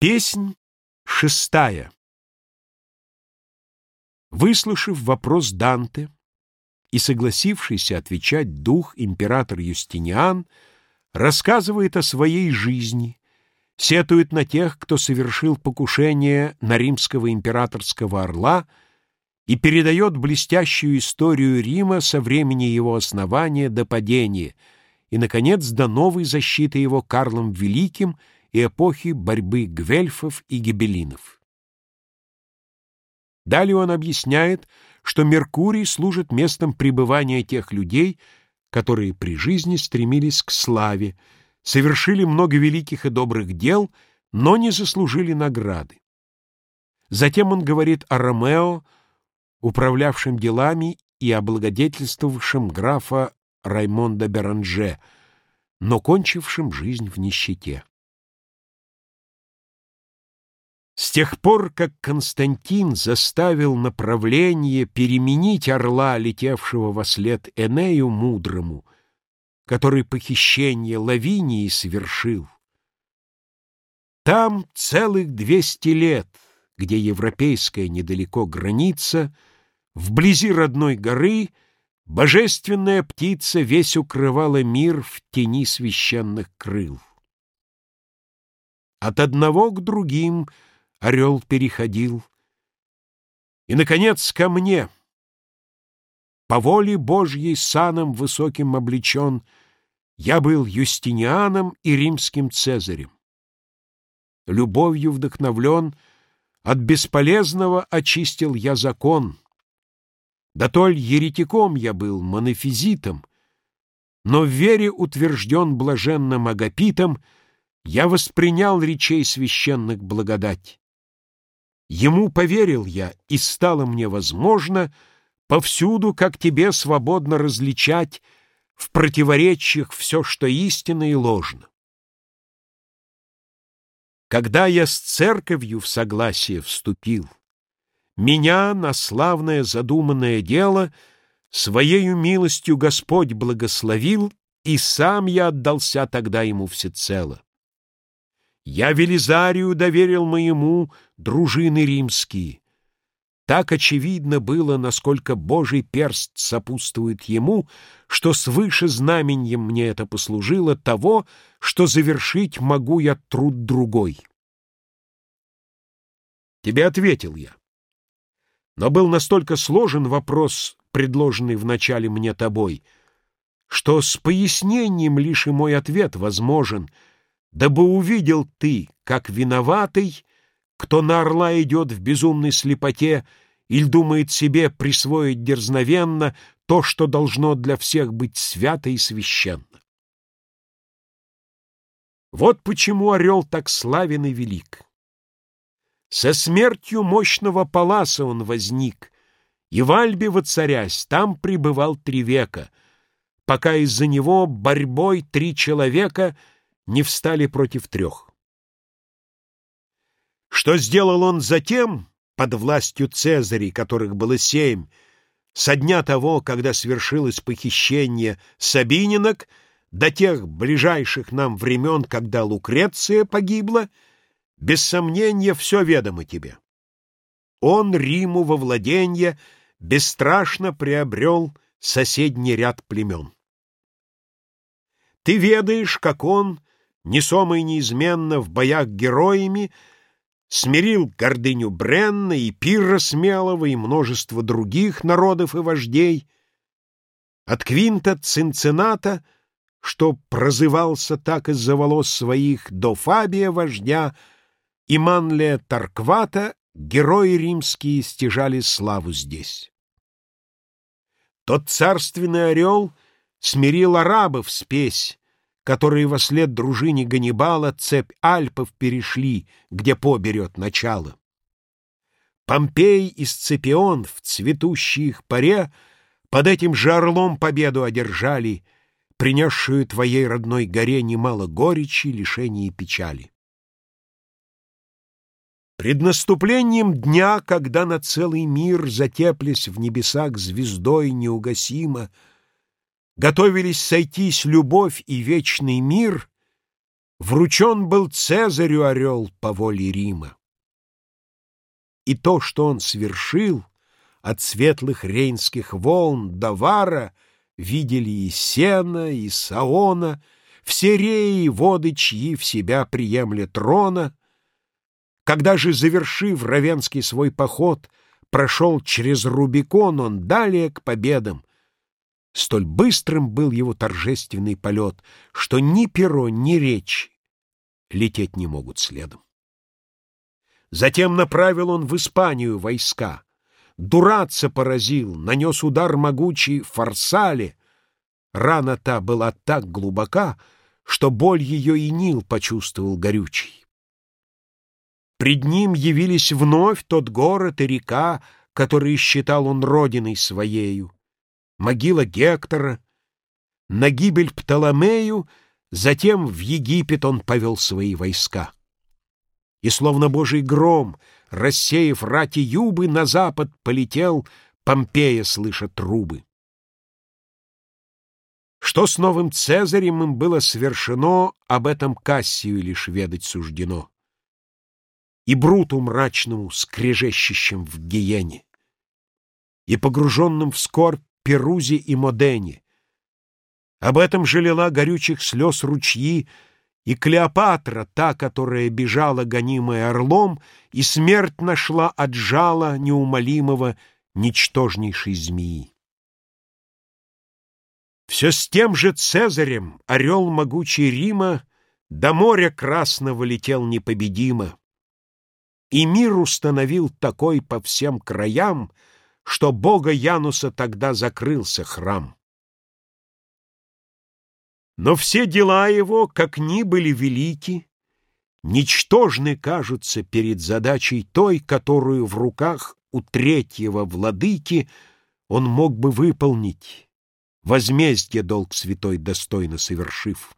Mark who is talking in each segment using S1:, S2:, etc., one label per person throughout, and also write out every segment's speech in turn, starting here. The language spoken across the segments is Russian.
S1: Песнь шестая. Выслушав вопрос Данте и согласившийся отвечать дух император Юстиниан, рассказывает о своей жизни, сетует на тех, кто совершил покушение на римского императорского орла и передает блестящую историю Рима со времени его основания до падения и, наконец, до новой защиты его Карлом Великим – и эпохи борьбы гвельфов и гибелинов. Далее он объясняет, что Меркурий служит местом пребывания тех людей, которые при жизни стремились к славе, совершили много великих и добрых дел, но не заслужили награды. Затем он говорит о Ромео, управлявшем делами и облагодетельствовавшем графа Раймонда Беранже, но кончившим жизнь в нищете. С тех пор, как Константин заставил направление переменить орла, летевшего во след Энею Мудрому, который похищение Лавинии совершил, там целых двести лет, где европейская недалеко граница, вблизи родной горы божественная птица весь укрывала мир в тени священных крыл. От одного к другим — орел переходил. И, наконец, ко мне. По воле Божьей саном высоким облечен, я был Юстинианом и римским Цезарем. Любовью вдохновлен, от бесполезного очистил я закон. Да толь еретиком я был, монофизитом, но в вере утвержден блаженным агапитом, я воспринял речей священных благодать. Ему поверил я, и стало мне возможно повсюду, как тебе свободно различать в противоречиях все, что истинно и ложно. Когда я с церковью в согласие вступил, меня на славное задуманное дело Своею милостью Господь благословил, и сам я отдался тогда ему всецело. Я Велизарию доверил моему дружины римские. Так очевидно было, насколько Божий перст сопутствует ему, что свыше знаменьем мне это послужило того, что завершить могу я труд другой. Тебе ответил я. Но был настолько сложен вопрос, предложенный вначале мне тобой, что с пояснением лишь и мой ответ возможен — дабы увидел ты, как виноватый, кто на орла идет в безумной слепоте или думает себе присвоить дерзновенно то, что должно для всех быть свято и священно. Вот почему орел так славен и велик. Со смертью мощного паласа он возник, и в Альбе воцарясь, там пребывал три века, пока из-за него борьбой три человека — не встали против трех. Что сделал он затем, под властью Цезарей, которых было семь, со дня того, когда свершилось похищение Сабининок, до тех ближайших нам времен, когда Лукреция погибла, без сомнения, все ведомо тебе. Он Риму во владенье бесстрашно приобрел соседний ряд племен. Ты ведаешь, как он несомый неизменно в боях героями, смирил гордыню Бренна и Пирра Смелого и множество других народов и вождей, от Квинта Цинцината, что прозывался так из-за волос своих, до Фабия вождя и Манлия Тарквата, герои римские стяжали славу здесь. Тот царственный орел смирил арабов спесь, которые во след дружине Ганнибала цепь Альпов перешли, где поберет начало. Помпей и Сципион в цветущей их паре под этим же орлом победу одержали, принесшую твоей родной горе немало горечи, лишений и печали. Пред наступлением дня, когда на целый мир, затеплясь в небесах звездой неугасимо, готовились сойтись любовь и вечный мир, Вручен был Цезарю орел по воле Рима. И то, что он свершил, от светлых рейнских волн до Вара видели и Сена, и Саона, все реи воды, чьи в себя приемлет трона. Когда же, завершив Равенский свой поход, прошел через Рубикон он далее к победам, Столь быстрым был его торжественный полет, что ни перо, ни речь лететь не могут следом. Затем направил он в Испанию войска. Дураца поразил, нанес удар могучий в Фарсале. Рана та была так глубока, что боль ее и Нил почувствовал горючий. Пред ним явились вновь тот город и река, которые считал он родиной своею могила Гектора, на гибель Птоломею, затем в Египет он повел свои войска. И, словно божий гром, рассеяв рати юбы, на запад полетел Помпея, слыша трубы. Что с новым Цезарем им было совершено, об этом Кассию лишь ведать суждено. И Бруту мрачному, скрежещущим в гиене, и погруженным в скорбь Перузе и Модене. Об этом жалела горючих слез ручьи и Клеопатра, та, которая бежала, гонимая орлом, и смерть нашла от жала неумолимого ничтожнейшей змеи. Все с тем же Цезарем орел могучий Рима до моря красного летел непобедимо, и мир установил такой по всем краям, что бога Януса тогда закрылся храм. Но все дела его, как ни были велики, ничтожны кажутся перед задачей той, которую в руках у третьего владыки он мог бы выполнить, возмездие долг святой достойно совершив.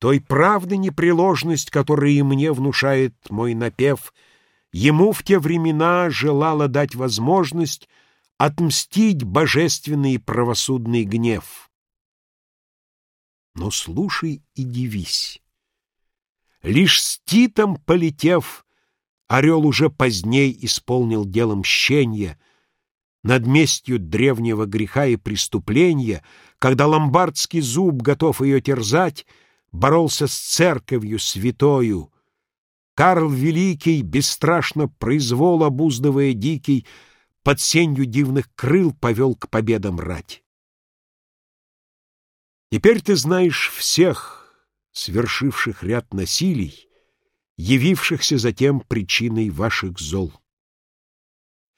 S1: Той правды непреложность, которая и мне внушает мой напев — Ему в те времена желала дать возможность отмстить божественный и правосудный гнев. Но слушай и дивись. Лишь с Титом полетев, орел уже поздней исполнил дело мщения над местью древнего греха и преступления, когда ломбардский зуб, готов ее терзать, боролся с церковью святою, Карл Великий, бесстрашно произвол обуздывая дикий, под сенью дивных крыл повел к победам рать. Теперь ты знаешь всех, свершивших ряд насилий, явившихся затем причиной ваших зол.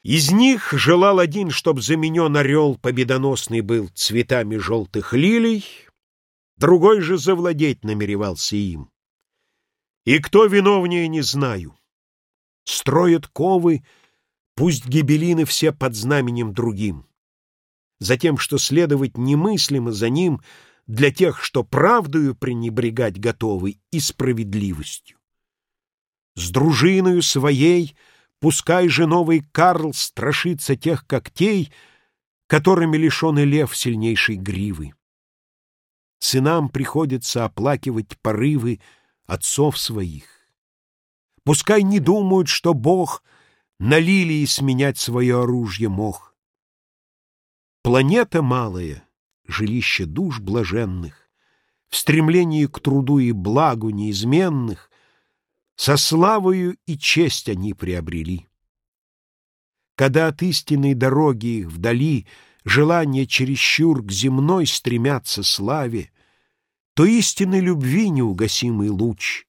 S1: Из них желал один, чтоб заменен орел победоносный был цветами желтых лилий, другой же завладеть намеревался им. И кто виновнее, не знаю. Строят ковы, пусть гибелины все под знаменем другим. Затем, что следовать немыслимо за ним для тех, что правдою пренебрегать готовы и справедливостью. С дружиною своей пускай же новый Карл страшится тех когтей, которыми лишен и лев сильнейшей гривы. Сынам приходится оплакивать порывы отцов своих. Пускай не думают, что Бог на лилии сменять свое оружие мог. Планета малая, жилище душ блаженных, в стремлении к труду и благу неизменных, со славою и честь они приобрели. Когда от истинной дороги их вдали желание чересчур к земной стремятся славе, то истинной любви неугасимый луч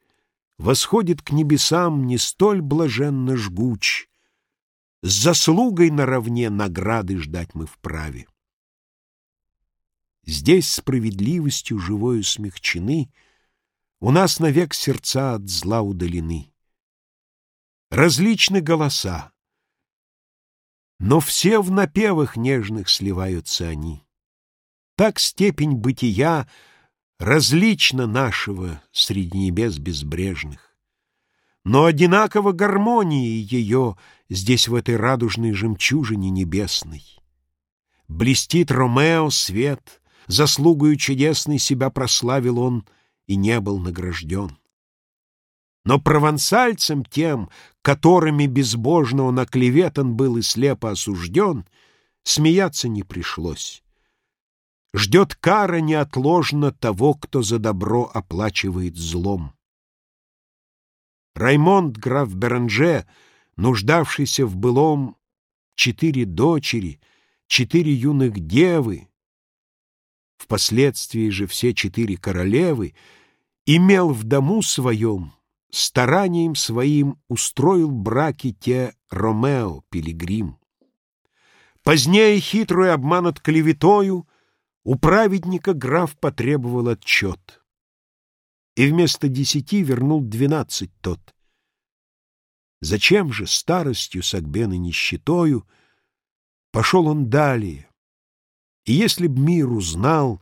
S1: Восходит к небесам не столь блаженно жгуч, С заслугой наравне награды ждать мы вправе. Здесь справедливостью живою смягчены, У нас навек сердца от зла удалены. Различны голоса, но все в напевах нежных сливаются они. Так степень бытия — различно нашего среди небес безбрежных. Но одинаково гармонии ее здесь в этой радужной жемчужине небесной. Блестит Ромео свет, заслугою чудесной себя прославил он, и не был награжден. Но провансальцам тем, которыми безбожно он оклеветан был и слепо осужден, смеяться не пришлось. Ждет кара неотложно того, кто за добро оплачивает злом. Раймонд, граф Беранже, нуждавшийся в былом, четыре дочери, четыре юных девы, впоследствии же все четыре королевы, имел в дому своем, старанием своим устроил браки те Ромео, пилигрим. Позднее хитрую обманут клеветою у праведника граф потребовал отчет. И вместо десяти вернул двенадцать тот. Зачем же старостью Сагбена нищетою пошел он далее? И если б мир узнал,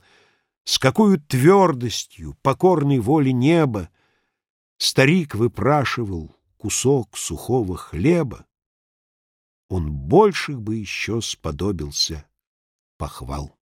S1: с какой твердостью, покорной воле неба, старик выпрашивал кусок сухого хлеба, он больших бы еще сподобился похвал.